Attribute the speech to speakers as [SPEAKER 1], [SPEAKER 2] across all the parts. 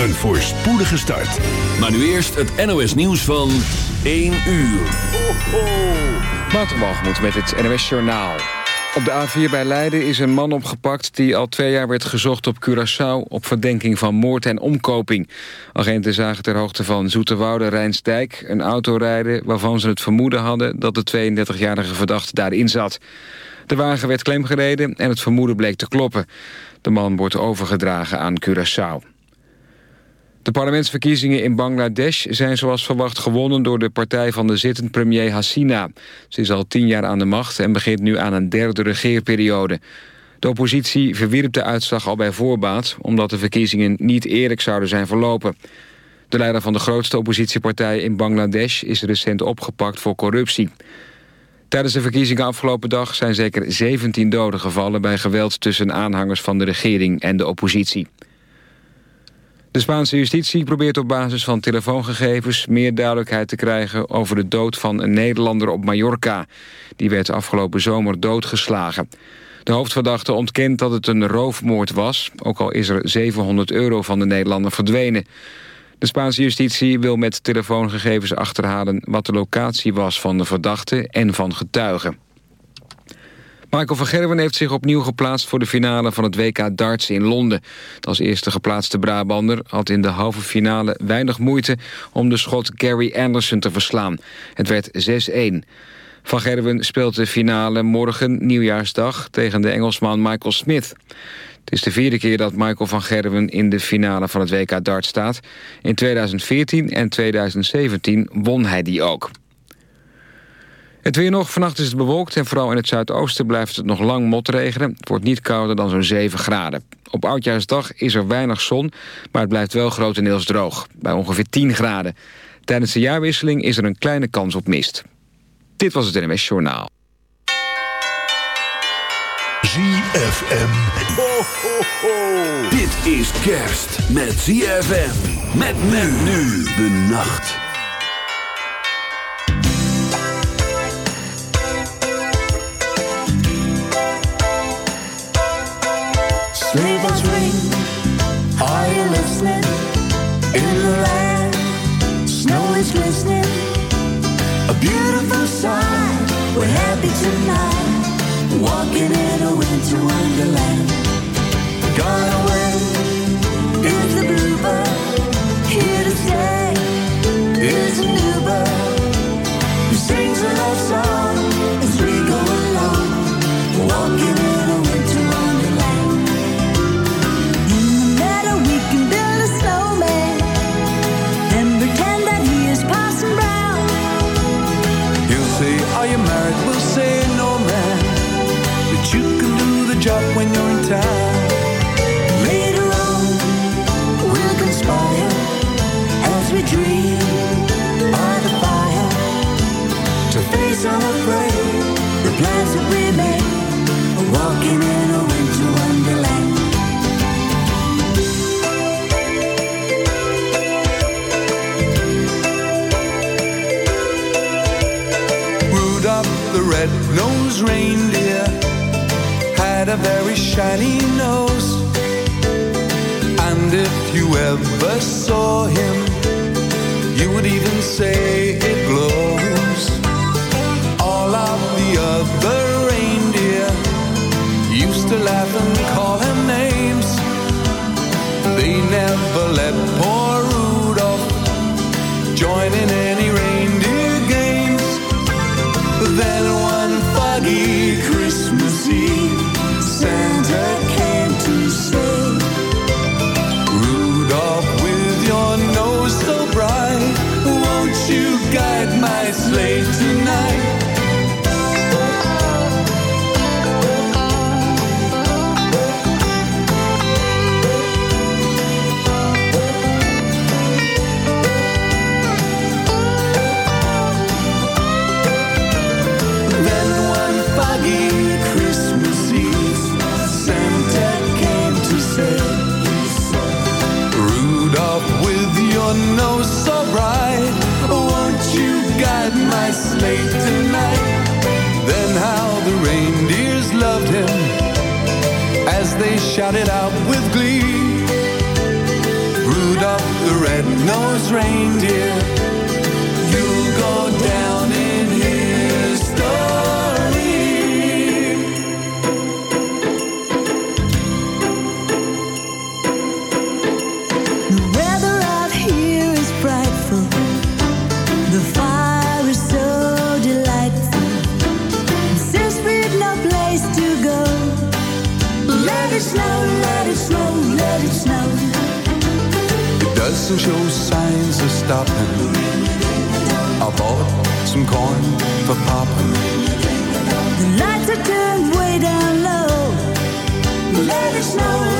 [SPEAKER 1] Een voorspoedige start.
[SPEAKER 2] Maar nu eerst het NOS nieuws van 1 uur.
[SPEAKER 3] Waterbalgemoed met het NOS Journaal. Op de A4 bij Leiden is een man opgepakt... die al twee jaar werd gezocht op Curaçao... op verdenking van moord en omkoping. Agenten zagen ter hoogte van Zoeterwoude Rijnsdijk... een auto rijden waarvan ze het vermoeden hadden... dat de 32-jarige verdachte daarin zat. De wagen werd klemgereden en het vermoeden bleek te kloppen. De man wordt overgedragen aan Curaçao. De parlementsverkiezingen in Bangladesh zijn zoals verwacht gewonnen door de partij van de zittend premier Hasina. Ze is al tien jaar aan de macht en begint nu aan een derde regeerperiode. De oppositie verwierp de uitslag al bij voorbaat... omdat de verkiezingen niet eerlijk zouden zijn verlopen. De leider van de grootste oppositiepartij in Bangladesh... is recent opgepakt voor corruptie. Tijdens de verkiezingen afgelopen dag zijn zeker 17 doden gevallen... bij geweld tussen aanhangers van de regering en de oppositie. De Spaanse justitie probeert op basis van telefoongegevens... meer duidelijkheid te krijgen over de dood van een Nederlander op Mallorca. Die werd afgelopen zomer doodgeslagen. De hoofdverdachte ontkent dat het een roofmoord was... ook al is er 700 euro van de Nederlander verdwenen. De Spaanse justitie wil met telefoongegevens achterhalen... wat de locatie was van de verdachte en van getuigen. Michael van Gerwen heeft zich opnieuw geplaatst voor de finale van het WK darts in Londen. Als eerste geplaatste Brabander had in de halve finale weinig moeite om de schot Gary Anderson te verslaan. Het werd 6-1. Van Gerwen speelt de finale morgen, nieuwjaarsdag, tegen de Engelsman Michael Smith. Het is de vierde keer dat Michael van Gerwen in de finale van het WK dart staat. In 2014 en 2017 won hij die ook. Het weer nog. Vannacht is het bewolkt en vooral in het zuidoosten blijft het nog lang motregenen. Het wordt niet kouder dan zo'n 7 graden. Op Oudjaarsdag is er weinig zon, maar het blijft wel grotendeels droog. Bij ongeveer 10 graden. Tijdens de jaarwisseling is er een kleine kans op mist. Dit was het NMS Journaal.
[SPEAKER 1] ZFM.
[SPEAKER 2] Ho, ho, ho. Dit is kerst met ZFM. Met men nu de nacht.
[SPEAKER 4] Sleigh bells ring. Are you listening? In the land, snow is glistening. A beautiful sight. We're happy tonight. Walking in a winter wonderland. Gone away is the bluebird. Here to stay is
[SPEAKER 5] job when you're in town.
[SPEAKER 4] Later on, we'll conspire as we dream by the fire to face unafraid the plans that we made. Walking in a winter wonderland.
[SPEAKER 5] Rudolph the red-nosed reindeer a very shiny nose. And if you ever saw him, you would even say
[SPEAKER 4] doesn't show signs of stopping. I bought some corn for popping.
[SPEAKER 5] The lights are turned way down low. Let it snow.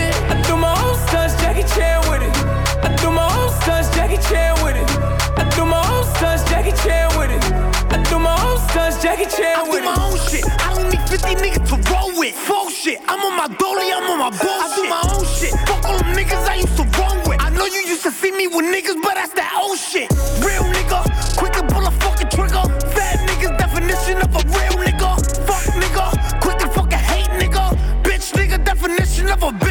[SPEAKER 6] I do my own stunts, Jackie Chan with it. I do my own stunts, Jackie Chan with it. I do my own stunts, Jackie Chan with it. I do my own stunts, Jackie Chan
[SPEAKER 7] I do my own shit. I don't need 50 niggas to roll with. Full shit. I'm on my dolly, I'm on my bullshit. I do my own shit. Fuck all them niggas I used to roll with. I know you used to see me with niggas, but that's that old shit. Real nigga, quick to pull a fucking trigger. Fat niggas, definition of a real nigga. Fuck nigga, quick to fucking hate nigga. Bitch nigga, definition of a bitch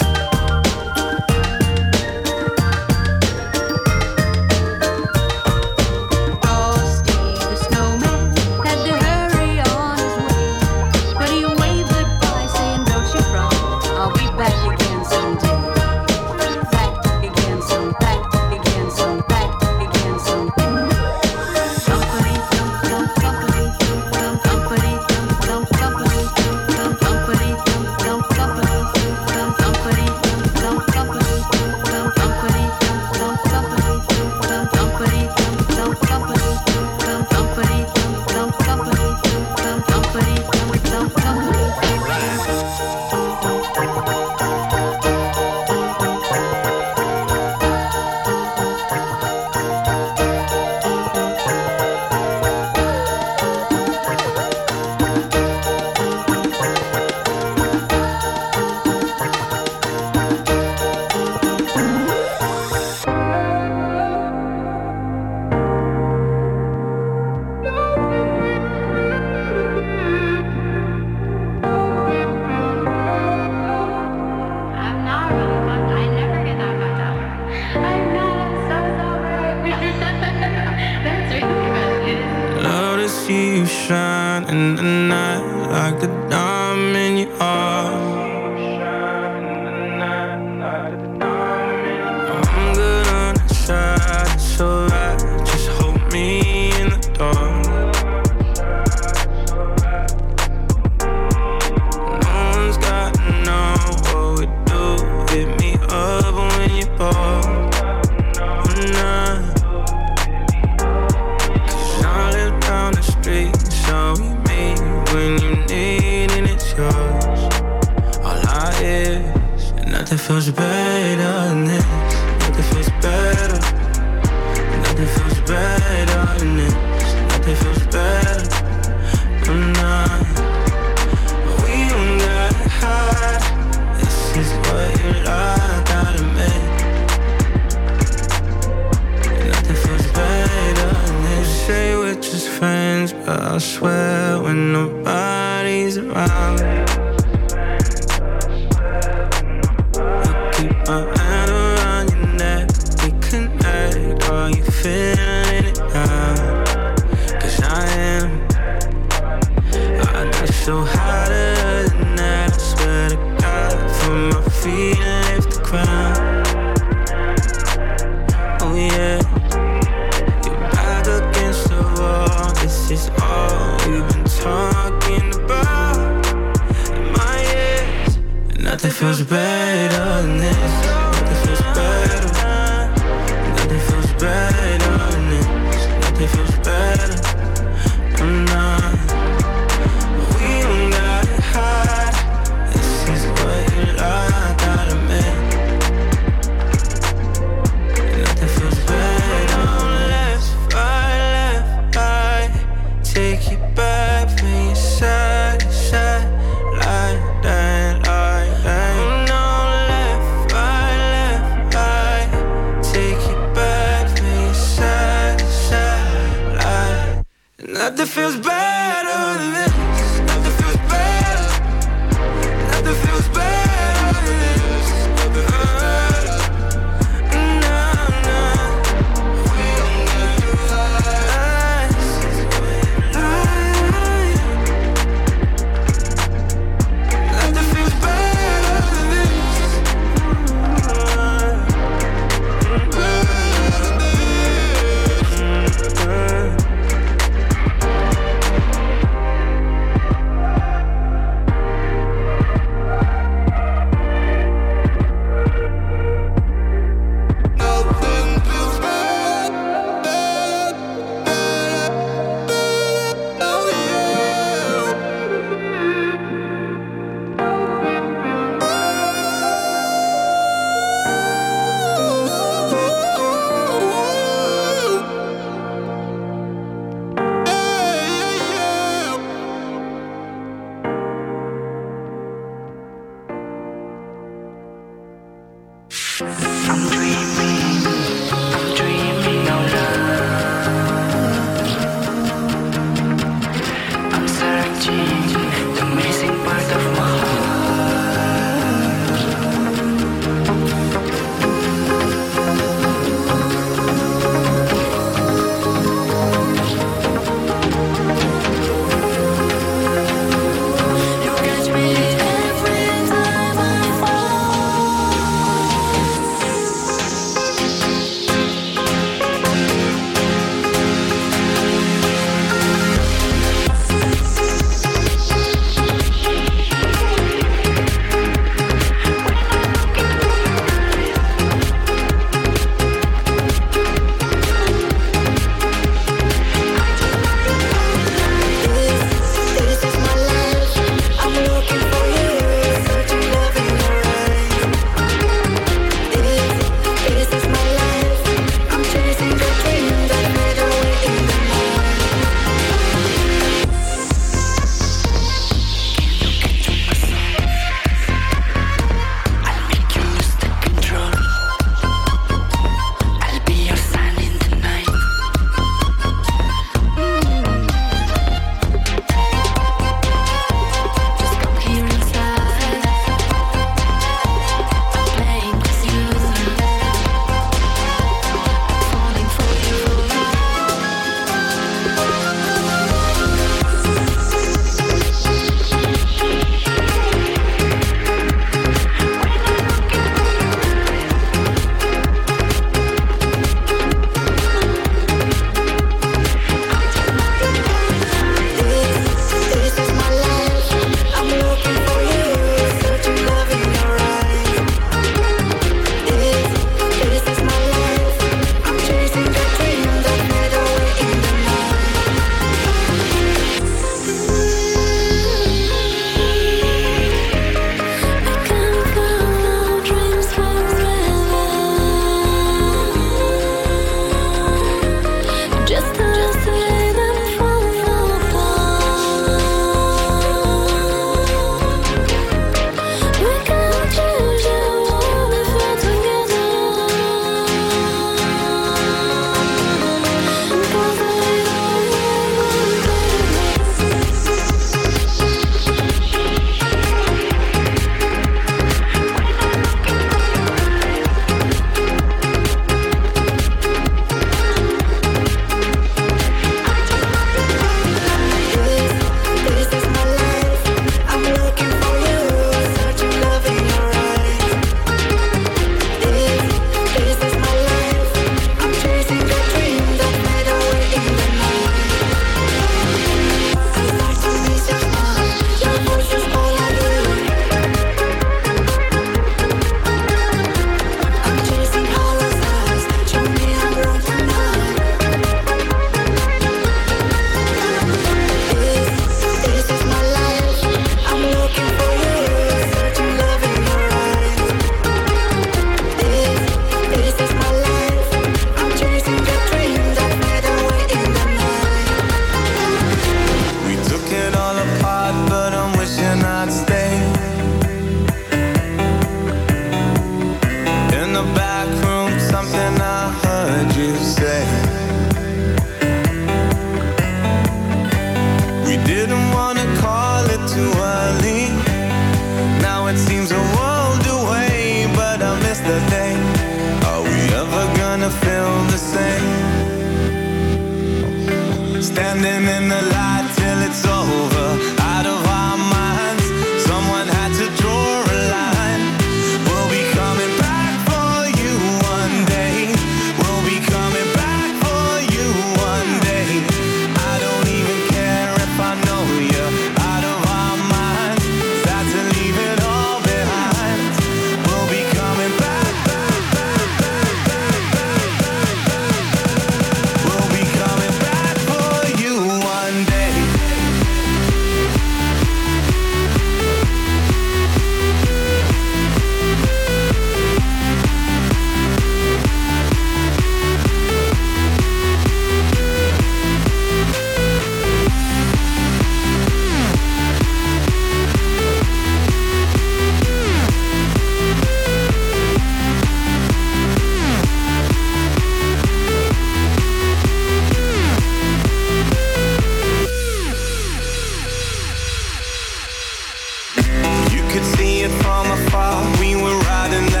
[SPEAKER 6] could see it from afar. We were riding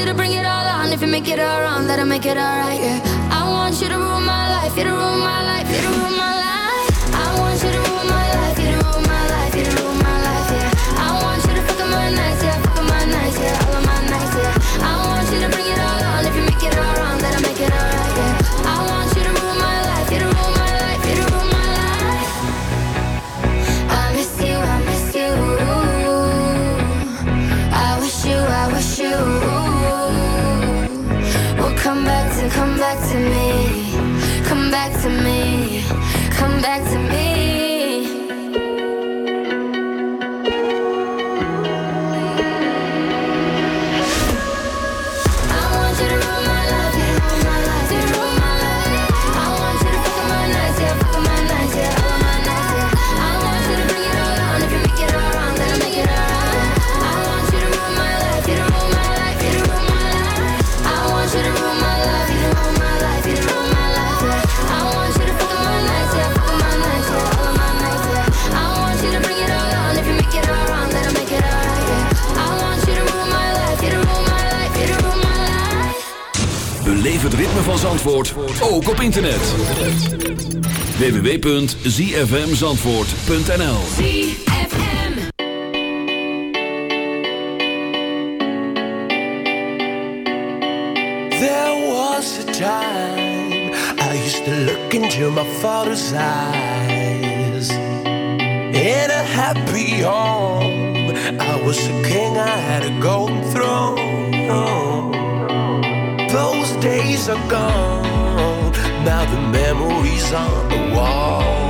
[SPEAKER 4] you to
[SPEAKER 8] bring it all on. If you make it all wrong, let her make it all right. Yeah. I want you to rule my life. You to rule my life. You to rule my life.
[SPEAKER 9] van Zandvoort ook op internet. www.zfmzandvoort.nl
[SPEAKER 6] There was a time I used to look into my father's eyes. In a happy home I was a king, I had a golden throne. days are gone. Now the memories on the wall.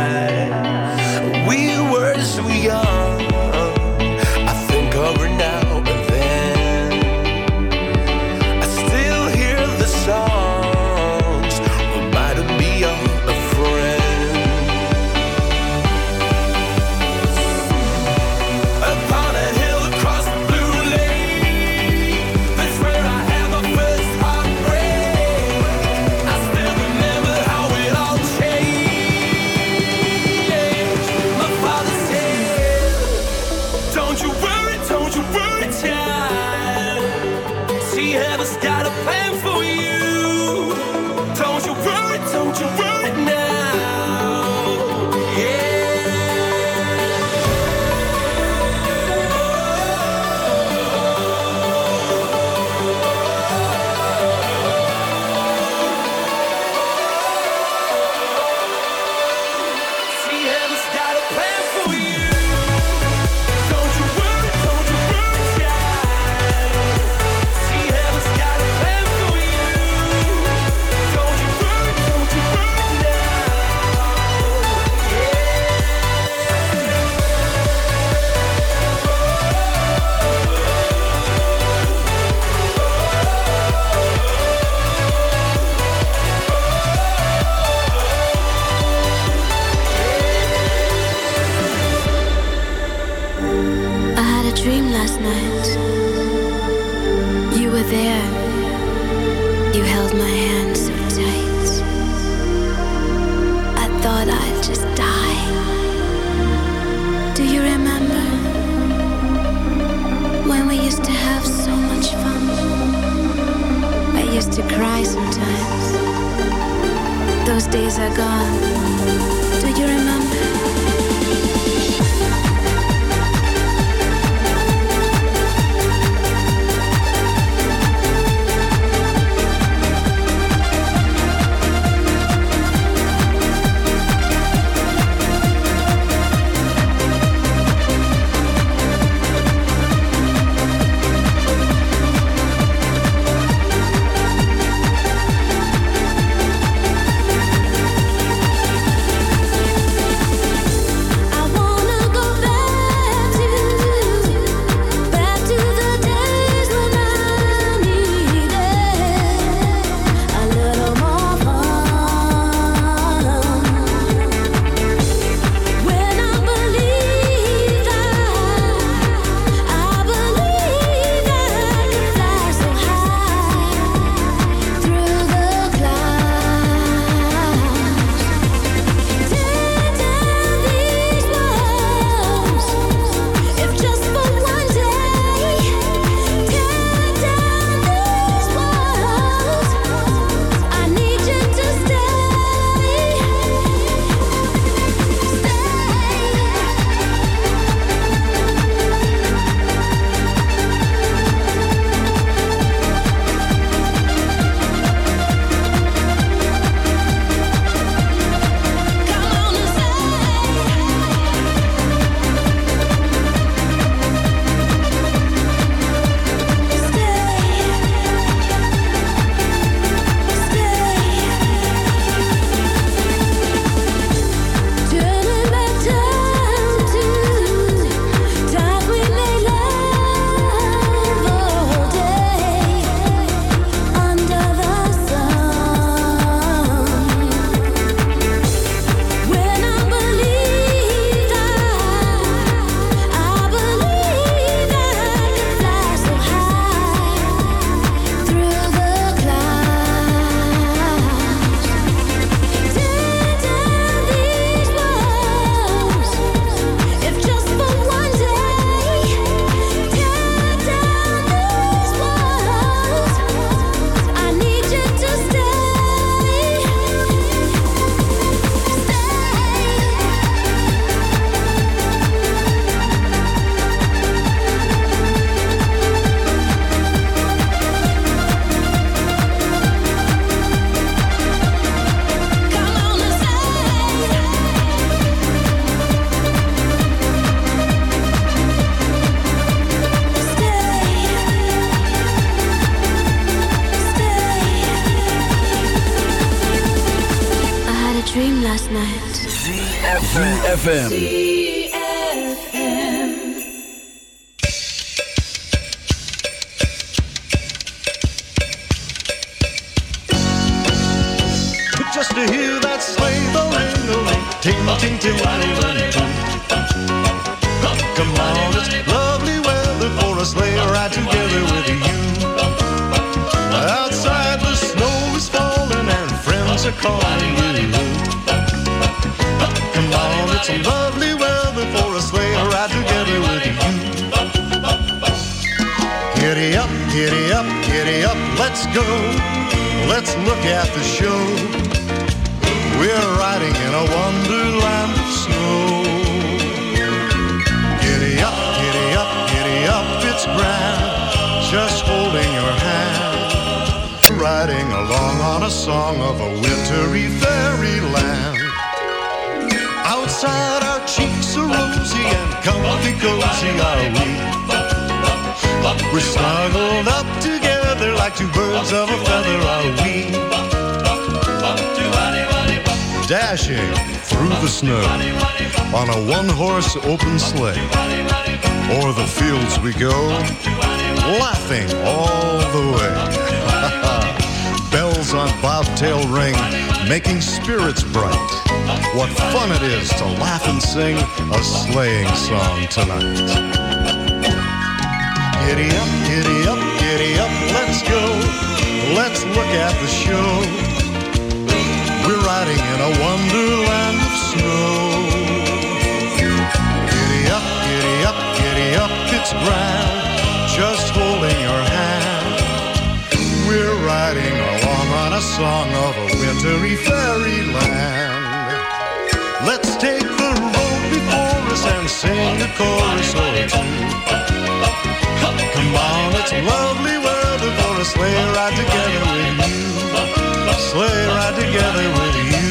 [SPEAKER 10] Like two birds of a feather are we. Dashing through the snow on a one-horse open sleigh. O'er the fields we go, laughing all the way. Bells on bobtail ring, making spirits bright. What fun it is to laugh and sing a sleighing song tonight. Giddy up, giddy. Let's look at the show. We're riding in a wonderland of snow. Giddy up, giddy up, giddy up, it's grand. Just holding your hand. We're riding along on a song of a wintry fairyland. Let's take the road before us and sing a chorus or two. Come on, it's lovely weather for a sleigh ride together with you. Sleigh ride together with you.